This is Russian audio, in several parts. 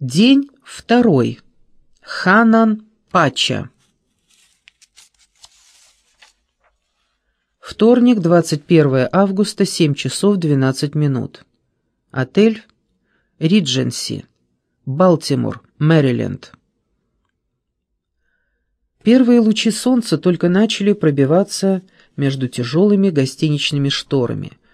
День второй. Ханан Пача. Вторник, 21 августа, 7 часов 12 минут. Отель Ридженси, Балтимор, Мэриленд. Первые лучи солнца только начали пробиваться между тяжелыми гостиничными шторами –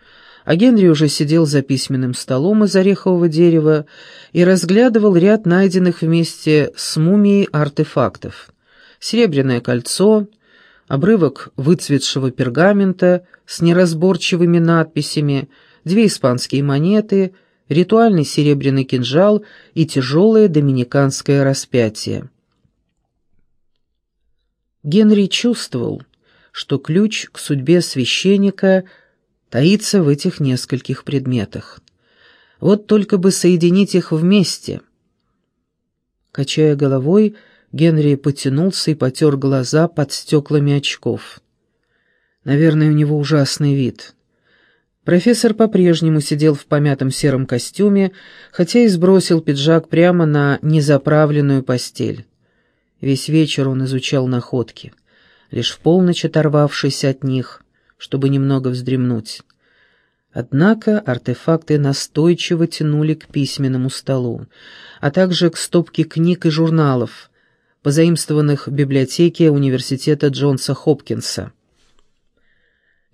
а Генри уже сидел за письменным столом из орехового дерева и разглядывал ряд найденных вместе с мумией артефактов. Серебряное кольцо, обрывок выцветшего пергамента с неразборчивыми надписями, две испанские монеты, ритуальный серебряный кинжал и тяжелое доминиканское распятие. Генри чувствовал, что ключ к судьбе священника – таится в этих нескольких предметах. Вот только бы соединить их вместе. Качая головой, Генри потянулся и потер глаза под стеклами очков. Наверное, у него ужасный вид. Профессор по-прежнему сидел в помятом сером костюме, хотя и сбросил пиджак прямо на незаправленную постель. Весь вечер он изучал находки, лишь в полночь оторвавшись от них, чтобы немного вздремнуть. Однако артефакты настойчиво тянули к письменному столу, а также к стопке книг и журналов, позаимствованных в библиотеке университета Джонса Хопкинса.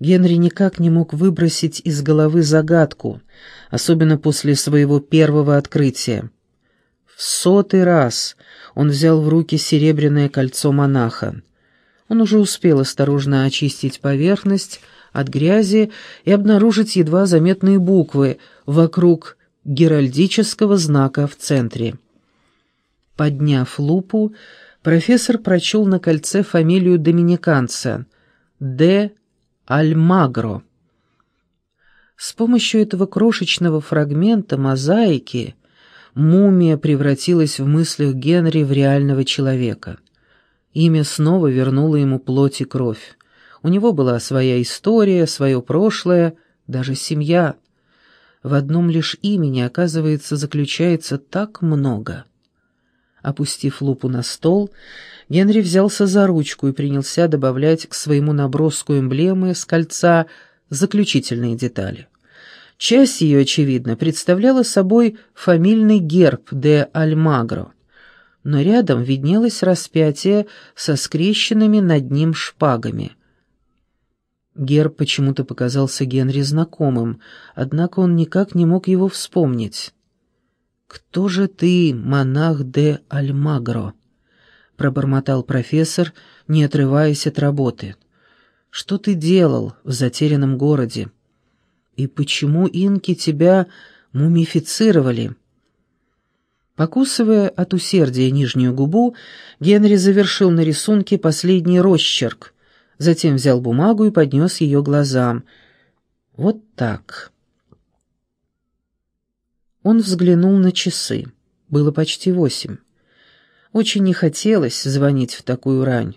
Генри никак не мог выбросить из головы загадку, особенно после своего первого открытия. В сотый раз он взял в руки серебряное кольцо монаха. Он уже успел осторожно очистить поверхность от грязи и обнаружить едва заметные буквы вокруг геральдического знака в центре. Подняв лупу, профессор прочел на кольце фамилию доминиканца — Д. Альмагро. С помощью этого крошечного фрагмента мозаики мумия превратилась в мыслях Генри в реального человека — Имя снова вернуло ему плоть и кровь. У него была своя история, свое прошлое, даже семья. В одном лишь имени, оказывается, заключается так много. Опустив лупу на стол, Генри взялся за ручку и принялся добавлять к своему наброску эмблемы с кольца заключительные детали. Часть ее, очевидно, представляла собой фамильный герб де Альмагро — но рядом виднелось распятие со скрещенными над ним шпагами. Герб почему-то показался Генри знакомым, однако он никак не мог его вспомнить. «Кто же ты, монах де Альмагро?» — пробормотал профессор, не отрываясь от работы. «Что ты делал в затерянном городе? И почему инки тебя мумифицировали?» Покусывая от усердия нижнюю губу, Генри завершил на рисунке последний росчерк, затем взял бумагу и поднес ее глазам. Вот так. Он взглянул на часы. Было почти восемь. Очень не хотелось звонить в такую рань,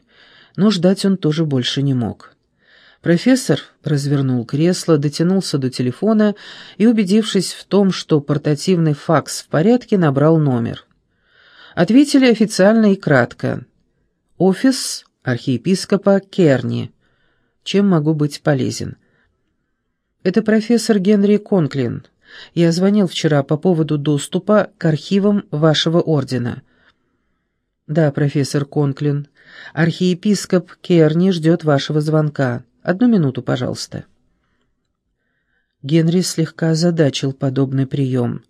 но ждать он тоже больше не мог. Профессор развернул кресло, дотянулся до телефона и, убедившись в том, что портативный факс в порядке, набрал номер. Ответили официально и кратко. «Офис архиепископа Керни. Чем могу быть полезен?» «Это профессор Генри Конклин. Я звонил вчера по поводу доступа к архивам вашего ордена». «Да, профессор Конклин. Архиепископ Керни ждет вашего звонка». Одну минуту, пожалуйста». Генри слегка озадачил подобный прием.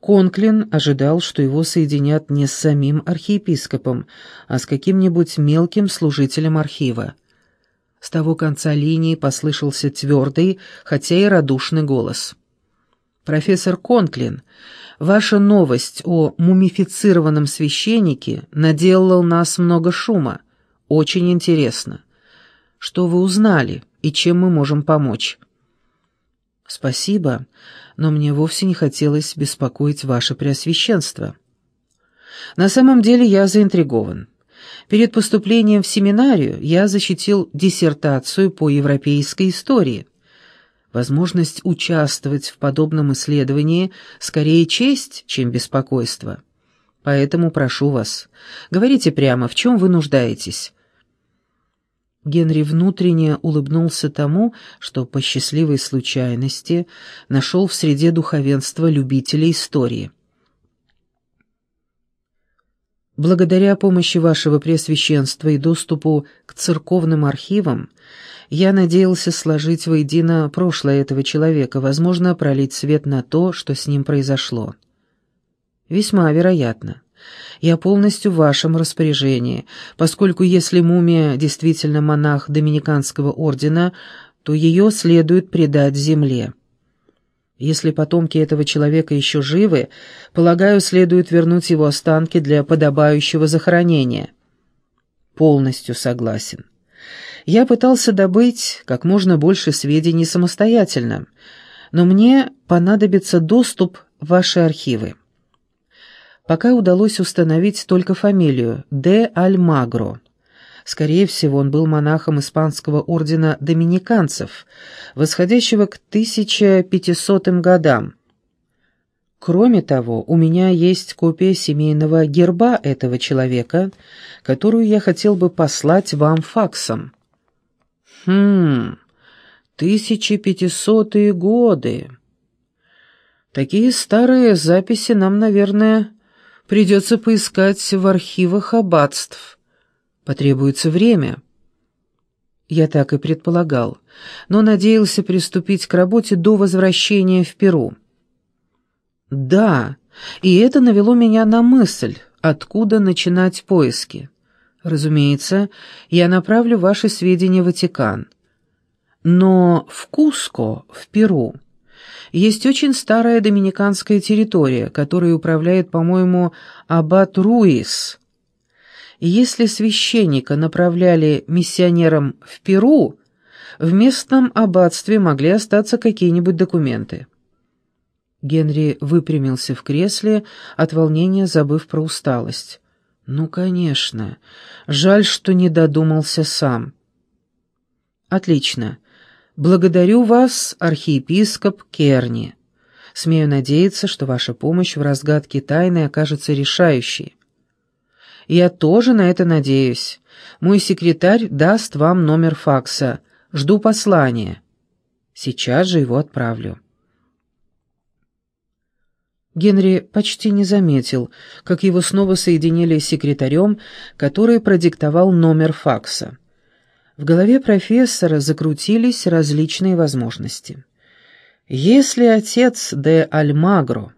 Конклин ожидал, что его соединят не с самим архиепископом, а с каким-нибудь мелким служителем архива. С того конца линии послышался твердый, хотя и радушный голос. «Профессор Конклин, ваша новость о мумифицированном священнике наделала у нас много шума. Очень интересно. Что вы узнали и чем мы можем помочь?» «Спасибо, но мне вовсе не хотелось беспокоить ваше преосвященство. На самом деле я заинтригован. Перед поступлением в семинарию я защитил диссертацию по европейской истории. Возможность участвовать в подобном исследовании скорее честь, чем беспокойство. поэтому прошу вас, говорите прямо, в чем вы нуждаетесь». Генри внутренне улыбнулся тому, что по счастливой случайности нашел в среде духовенства любителей истории. Благодаря помощи вашего Преосвященства и доступу к церковным архивам, я надеялся сложить воедино прошлое этого человека, возможно, пролить свет на то, что с ним произошло. Весьма вероятно. Я полностью в вашем распоряжении, поскольку если мумия действительно монах Доминиканского ордена, то ее следует предать земле. Если потомки этого человека еще живы, полагаю, следует вернуть его останки для подобающего захоронения. Полностью согласен. Я пытался добыть как можно больше сведений самостоятельно, но мне понадобится доступ в ваши архивы. Пока удалось установить только фамилию Де Альмагро. Скорее всего, он был монахом испанского ордена доминиканцев, восходящего к 1500 годам. Кроме того, у меня есть копия семейного герба этого человека, которую я хотел бы послать вам факсом. Хм, 1500-е годы. Такие старые записи нам, наверное, Придется поискать в архивах аббатств. Потребуется время. Я так и предполагал, но надеялся приступить к работе до возвращения в Перу. Да, и это навело меня на мысль, откуда начинать поиски. Разумеется, я направлю ваши сведения в Ватикан. Но в Куско, в Перу, есть очень старая доминиканская территория, которой управляет, по-моему, аббат Руис. если священника направляли миссионером в Перу, в местном аббатстве могли остаться какие-нибудь документы. Генри выпрямился в кресле, от волнения забыв про усталость. «Ну, конечно. Жаль, что не додумался сам». «Отлично. Благодарю вас, архиепископ Керни. Смею надеяться, что ваша помощь в разгадке тайны окажется решающей. Я тоже на это надеюсь. Мой секретарь даст вам номер факса. Жду послания. Сейчас же его отправлю. Генри почти не заметил, как его снова соединили с секретарем, который продиктовал номер факса. В голове профессора закрутились различные возможности. Если отец де Альмагро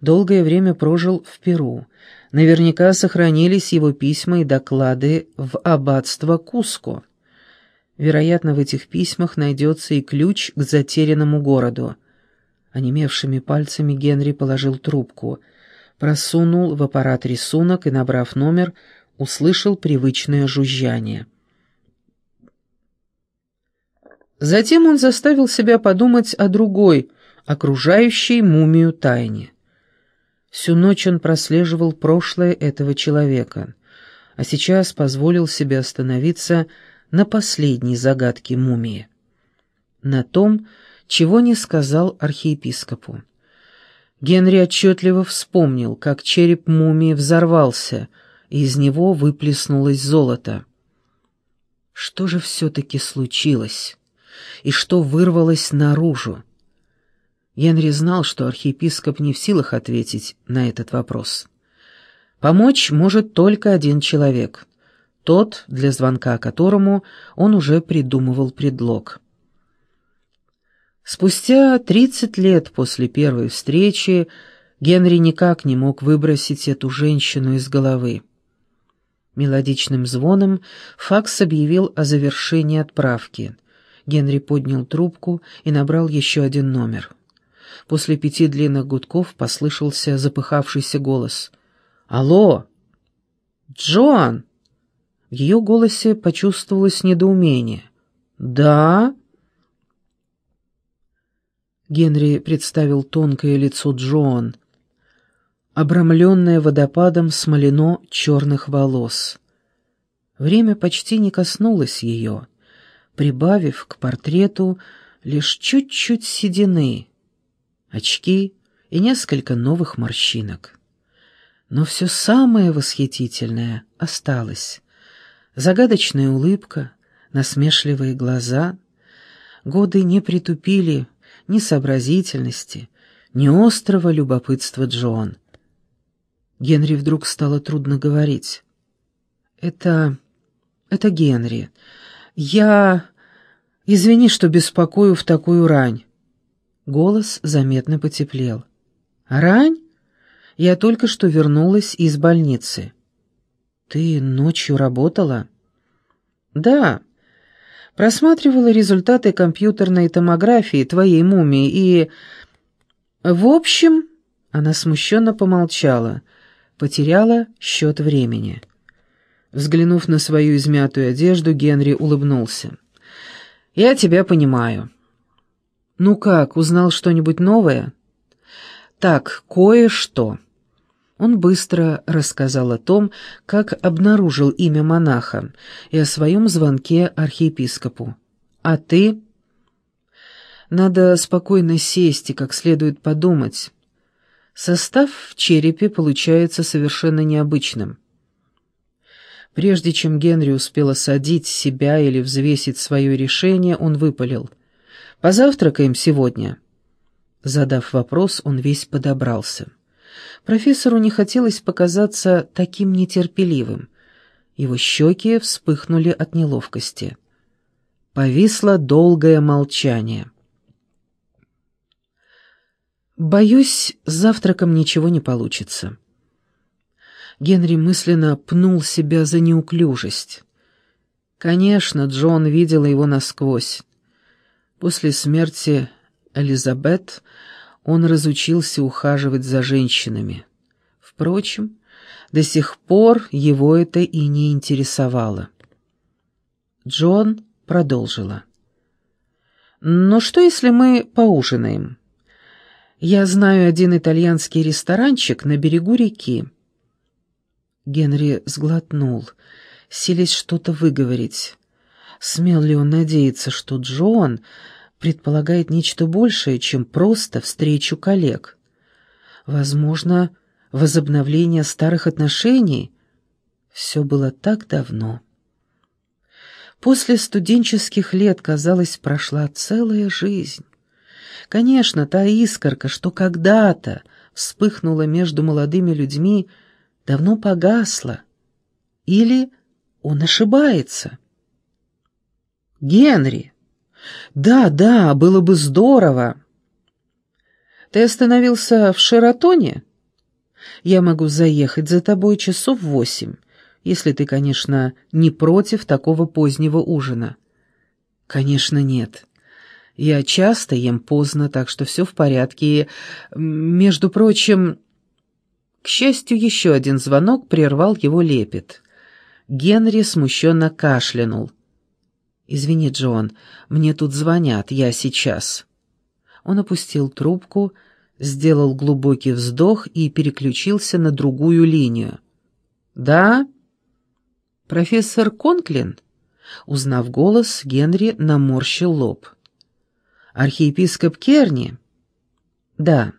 долгое время прожил в Перу, наверняка сохранились его письма и доклады в аббатство Куско. Вероятно, в этих письмах найдется и ключ к затерянному городу. Онемевшими пальцами Генри положил трубку, просунул в аппарат рисунок и, набрав номер, услышал привычное жужжание. Затем он заставил себя подумать о другой, окружающей мумию тайне. Всю ночь он прослеживал прошлое этого человека, а сейчас позволил себе остановиться на последней загадке мумии. На том, чего не сказал архиепископу. Генри отчетливо вспомнил, как череп мумии взорвался, и из него выплеснулось золото. Что же все-таки случилось? И что вырвалось наружу. Генри знал, что архиепископ не в силах ответить на этот вопрос. Помочь может только один человек, тот, для звонка которому он уже придумывал предлог. Спустя тридцать лет после первой встречи Генри никак не мог выбросить эту женщину из головы. Мелодичным звоном факс объявил о завершении отправки. Генри поднял трубку и набрал еще один номер. После пяти длинных гудков послышался запыхавшийся голос. «Алло! Джоан!» В ее голосе почувствовалось недоумение. «Да?» Генри представил тонкое лицо Джоан, обрамленное водопадом смолено черных волос. Время почти не коснулось ее прибавив к портрету лишь чуть-чуть седины, очки и несколько новых морщинок. Но все самое восхитительное осталось. Загадочная улыбка, насмешливые глаза. Годы не притупили ни сообразительности, ни острого любопытства Джон. Генри вдруг стало трудно говорить. «Это... это Генри. Я... извини, что беспокою в такую рань». Голос заметно потеплел. «Рань? Я только что вернулась из больницы». «Ты ночью работала?» «Да. Просматривала результаты компьютерной томографии твоей мумии и...» «В общем...» Она смущенно помолчала, потеряла счет времени. Взглянув на свою измятую одежду, Генри улыбнулся. «Я тебя понимаю». «Ну как, узнал что-нибудь новое?» «Так, кое-что». Он быстро рассказал о том, как обнаружил имя монаха и о своем звонке архиепископу. «А ты?» «Надо спокойно сесть и как следует подумать. Состав в черепе получается совершенно необычным». Прежде чем Генри успел осадить себя или взвесить свое решение, он выпалил. «Позавтракаем сегодня?» Задав вопрос, он весь подобрался. Профессору не хотелось показаться таким нетерпеливым. Его щеки вспыхнули от неловкости. Повисло долгое молчание. «Боюсь, завтраком ничего не получится». Генри мысленно пнул себя за неуклюжесть. Конечно, Джон видела его насквозь. После смерти Элизабет он разучился ухаживать за женщинами. Впрочем, до сих пор его это и не интересовало. Джон продолжила. «Но что, если мы поужинаем? Я знаю один итальянский ресторанчик на берегу реки». Генри сглотнул, силясь что-то выговорить. Смел ли он надеяться, что Джон предполагает нечто большее, чем просто встречу коллег. Возможно, возобновление старых отношений. Все было так давно. После студенческих лет, казалось, прошла целая жизнь. Конечно, та искорка, что когда-то вспыхнула между молодыми людьми, давно погасла. Или он ошибается. «Генри!» «Да, да, было бы здорово!» «Ты остановился в Шератоне?» «Я могу заехать за тобой часов восемь, если ты, конечно, не против такого позднего ужина». «Конечно, нет. Я часто ем поздно, так что все в порядке. Между прочим...» К счастью, еще один звонок прервал его лепет. Генри смущенно кашлянул. «Извини, Джон, мне тут звонят, я сейчас». Он опустил трубку, сделал глубокий вздох и переключился на другую линию. «Да?» «Профессор Конклин?» Узнав голос, Генри наморщил лоб. «Архиепископ Керни?» «Да.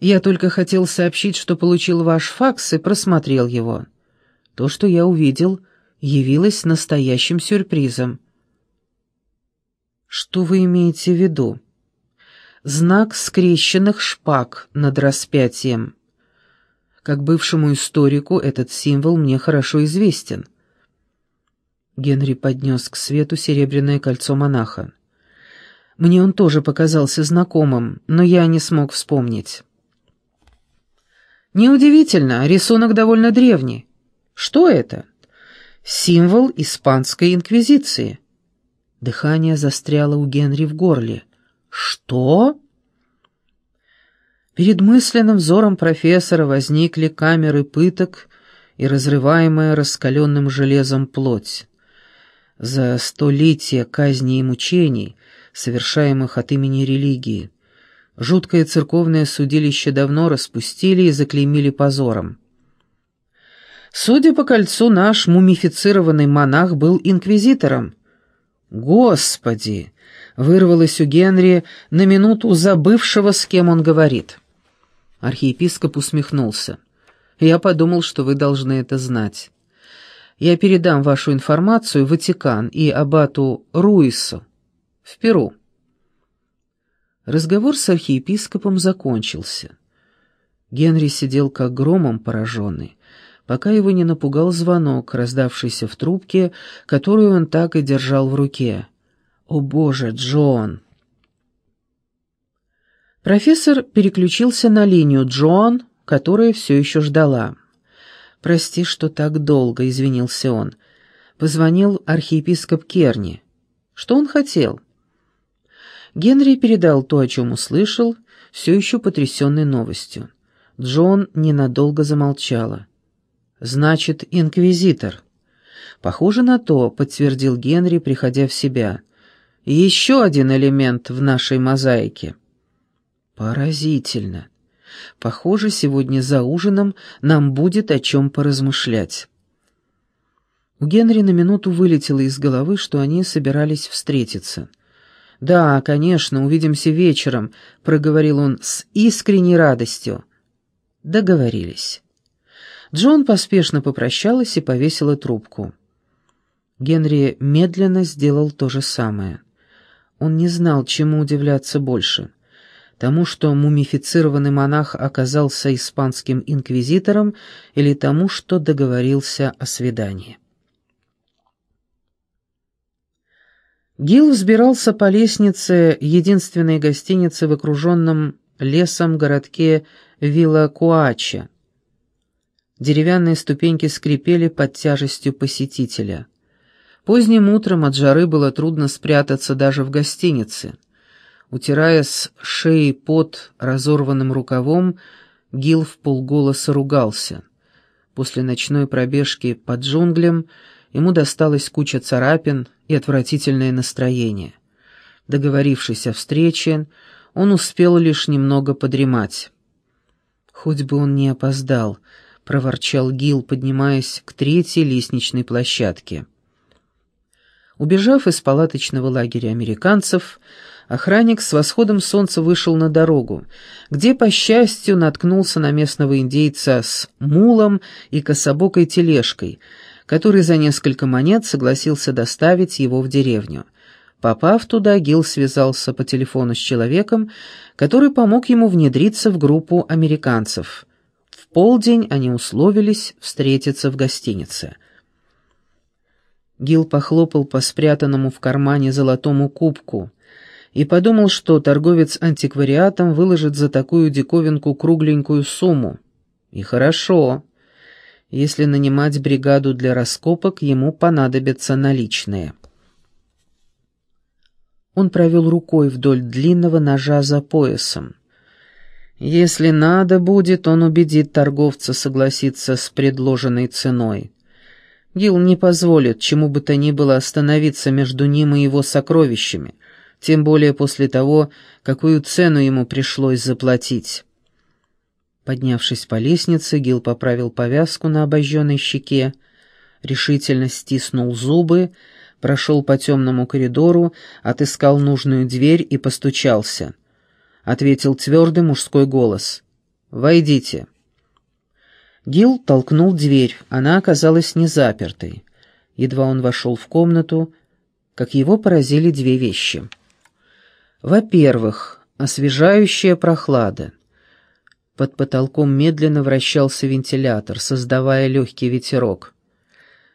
Я только хотел сообщить, что получил ваш факс и просмотрел его. То, что я увидел, явилось настоящим сюрпризом». Что вы имеете в виду? Знак скрещенных шпаг над распятием. Как бывшему историку этот символ мне хорошо известен. Генри поднес к свету серебряное кольцо монаха. Мне он тоже показался знакомым, но я не смог вспомнить. Неудивительно, рисунок довольно древний. Что это? Символ испанской инквизиции. Дыхание застряло у Генри в горле. «Что?» Перед мысленным взором профессора возникли камеры пыток и разрываемая раскаленным железом плоть. За столетия казней и мучений, совершаемых от имени религии, жуткое церковное судилище давно распустили и заклеймили позором. Судя по кольцу, наш мумифицированный монах был инквизитором, «Господи!» — вырвалось у Генри на минуту забывшего, с кем он говорит. Архиепископ усмехнулся. Я подумал, что вы должны это знать. Я передам вашу информацию в Ватикан и аббату Руису в Перу». Разговор с архиепископом закончился. Генри сидел как громом пораженный, пока его не напугал звонок, раздавшийся в трубке, которую он так и держал в руке. «О боже, Джон!» Профессор переключился на линию Джон, которая все еще ждала. «Прости, что так долго», — извинился он. Позвонил архиепископ Керни. «Что он хотел?» Генри передал то, о чем услышал, все еще потрясенный новостью. Джон ненадолго замолчала. «Значит, инквизитор». «Похоже на то», — подтвердил Генри, приходя в себя. «Еще один элемент в нашей мозаике». «Поразительно. Похоже, сегодня за ужином нам будет о чем поразмышлять». У Генри на минуту вылетело из головы, что они собирались встретиться. «Да, конечно, увидимся вечером», — проговорил он с искренней радостью. Договорились. Джон поспешно попрощалась и повесила трубку. Генри медленно сделал то же самое. Он не знал, чему удивляться больше. Тому, что мумифицированный монах оказался испанским инквизитором, или тому, что договорился о свидании. Гил взбирался по лестнице единственной гостиницы в окруженном лесом городке Вилла-Куача, Деревянные ступеньки скрипели под тяжестью посетителя. Поздним утром от жары было трудно спрятаться даже в гостинице. Утирая с шеи под разорванным рукавом, Гил в полголоса ругался. После ночной пробежки по джунглям ему досталась куча царапин и отвратительное настроение. Договорившись о встрече, он успел лишь немного подремать. Хоть бы он не опоздал —— проворчал Гил, поднимаясь к третьей лестничной площадке. Убежав из палаточного лагеря американцев, охранник с восходом солнца вышел на дорогу, где, по счастью, наткнулся на местного индейца с мулом и кособокой тележкой, который за несколько монет согласился доставить его в деревню. Попав туда, Гил связался по телефону с человеком, который помог ему внедриться в группу американцев — полдень они условились встретиться в гостинице. Гил похлопал по спрятанному в кармане золотому кубку и подумал, что торговец антиквариатом выложит за такую диковинку кругленькую сумму. И хорошо. Если нанимать бригаду для раскопок, ему понадобятся наличные. Он провел рукой вдоль длинного ножа за поясом. Если надо будет, он убедит торговца согласиться с предложенной ценой. Гил не позволит чему бы то ни было остановиться между ним и его сокровищами, тем более после того, какую цену ему пришлось заплатить. Поднявшись по лестнице, Гил поправил повязку на обожженной щеке, решительно стиснул зубы, прошел по темному коридору, отыскал нужную дверь и постучался —— ответил твердый мужской голос. «Войдите». Гил толкнул дверь, она оказалась не запертой. Едва он вошел в комнату, как его поразили две вещи. Во-первых, освежающая прохлада. Под потолком медленно вращался вентилятор, создавая легкий ветерок.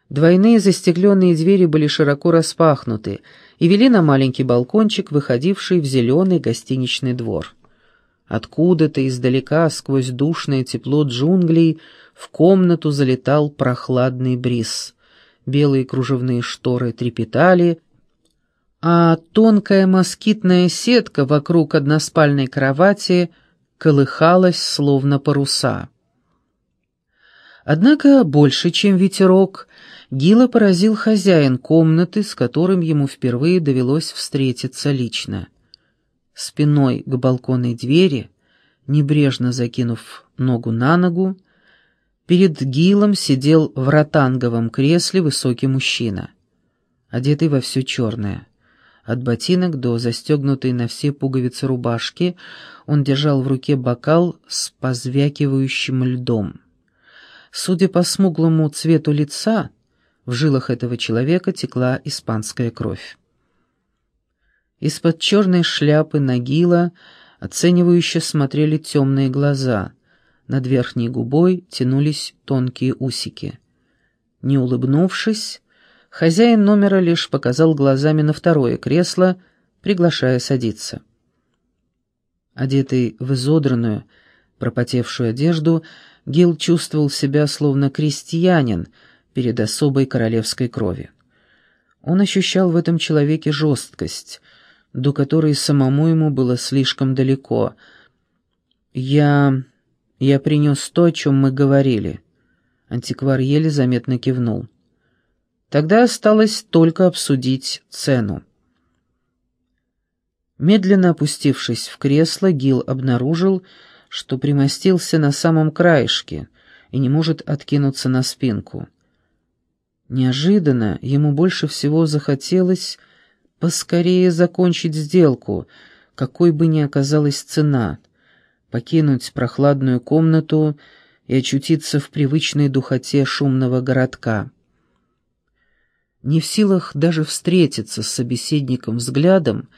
Двойные застекленные двери были широко распахнуты, и вели на маленький балкончик, выходивший в зеленый гостиничный двор. Откуда-то издалека, сквозь душное тепло джунглей, в комнату залетал прохладный бриз. Белые кружевные шторы трепетали, а тонкая москитная сетка вокруг односпальной кровати колыхалась, словно паруса. Однако больше, чем ветерок, Гила поразил хозяин комнаты, с которым ему впервые довелось встретиться лично. Спиной к балконной двери, небрежно закинув ногу на ногу, перед Гилом сидел в ротанговом кресле высокий мужчина, одетый во все черное. От ботинок до застегнутой на все пуговицы рубашки он держал в руке бокал с позвякивающим льдом. Судя по смуглому цвету лица, в жилах этого человека текла испанская кровь. Из-под черной шляпы Нагила оценивающе смотрели темные глаза, над верхней губой тянулись тонкие усики. Не улыбнувшись, хозяин номера лишь показал глазами на второе кресло, приглашая садиться. Одетый в изодранную, пропотевшую одежду, Гил чувствовал себя словно крестьянин перед особой королевской крови. Он ощущал в этом человеке жесткость, до которой самому ему было слишком далеко. «Я... я принес то, о чем мы говорили». Антиквар еле заметно кивнул. Тогда осталось только обсудить цену. Медленно опустившись в кресло, Гил обнаружил, что примостился на самом краешке и не может откинуться на спинку. Неожиданно ему больше всего захотелось поскорее закончить сделку, какой бы ни оказалась цена, покинуть прохладную комнату и очутиться в привычной духоте шумного городка. Не в силах даже встретиться с собеседником взглядом,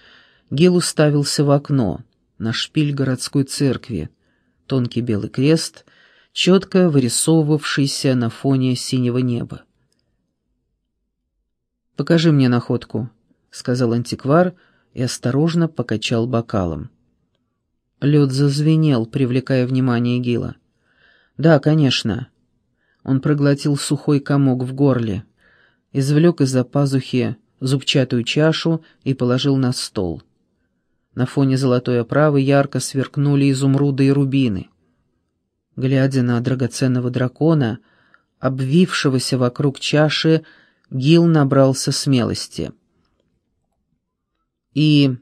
Гел уставился в окно, на шпиль городской церкви, тонкий белый крест, четко вырисовывавшийся на фоне синего неба. «Покажи мне находку», — сказал антиквар и осторожно покачал бокалом. Лед зазвенел, привлекая внимание Гила. «Да, конечно». Он проглотил сухой комок в горле, извлек из-за пазухи зубчатую чашу и положил на стол. На фоне золотой оправы ярко сверкнули изумруды и рубины. Глядя на драгоценного дракона, обвившегося вокруг чаши, Гил набрался смелости. «И...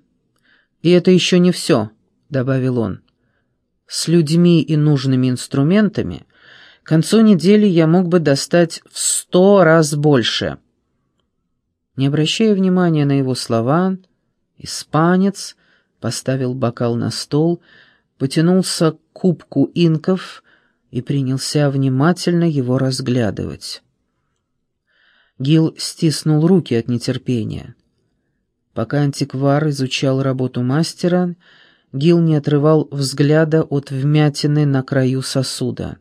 и это еще не все», — добавил он. «С людьми и нужными инструментами к концу недели я мог бы достать в сто раз больше». Не обращая внимания на его слова, испанец поставил бокал на стол, потянулся к кубку инков и принялся внимательно его разглядывать. Гил стиснул руки от нетерпения. Пока антиквар изучал работу мастера, Гил не отрывал взгляда от вмятины на краю сосуда.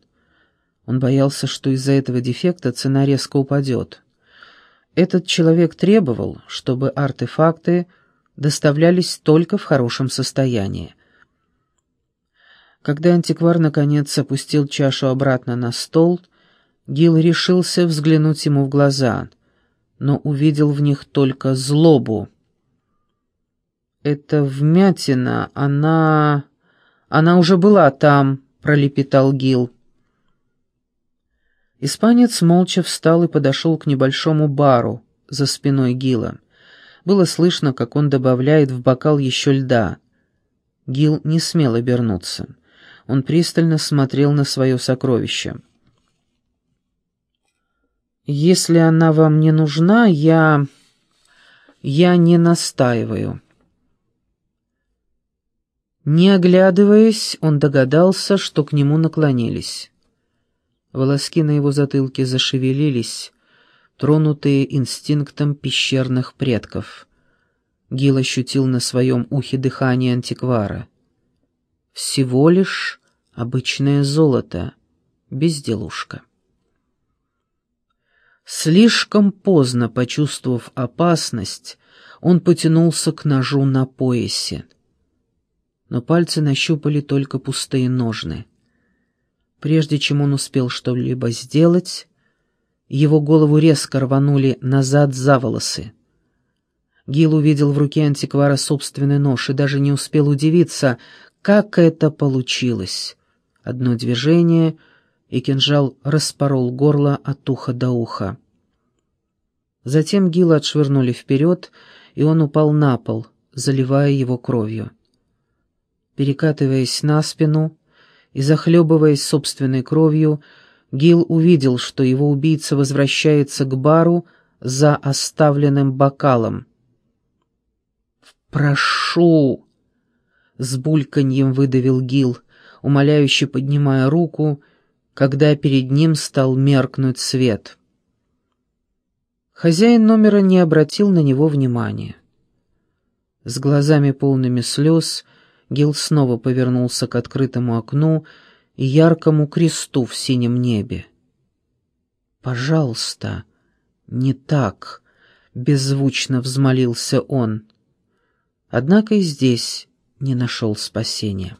Он боялся, что из-за этого дефекта цена резко упадет. Этот человек требовал, чтобы артефакты доставлялись только в хорошем состоянии. Когда антиквар наконец опустил чашу обратно на стол, Гил решился взглянуть ему в глаза, но увидел в них только злобу. «Это вмятина, она... она уже была там», — пролепетал Гил. Испанец молча встал и подошел к небольшому бару за спиной Гила. Было слышно, как он добавляет в бокал еще льда. Гил не смел обернуться. Он пристально смотрел на свое сокровище. «Если она вам не нужна, я... я не настаиваю». Не оглядываясь, он догадался, что к нему наклонились. Волоски на его затылке зашевелились, тронутые инстинктом пещерных предков. Гил ощутил на своем ухе дыхание антиквара. Всего лишь обычное золото, безделушка. Слишком поздно почувствовав опасность, он потянулся к ножу на поясе. Но пальцы нащупали только пустые ножны. Прежде чем он успел что-либо сделать, его голову резко рванули назад за волосы. Гил увидел в руке антиквара собственный нож и даже не успел удивиться, как это получилось. Одно движение, и кинжал распорол горло от уха до уха. Затем Гила отшвырнули вперед, и он упал на пол, заливая его кровью. Перекатываясь на спину и захлебываясь собственной кровью, Гил увидел, что его убийца возвращается к бару за оставленным бокалом. «Прошу!» — с бульканьем выдавил Гил, умоляюще поднимая руку когда перед ним стал меркнуть свет. Хозяин номера не обратил на него внимания. С глазами полными слез Гил снова повернулся к открытому окну и яркому кресту в синем небе. «Пожалуйста, не так!» — беззвучно взмолился он. Однако и здесь не нашел спасения.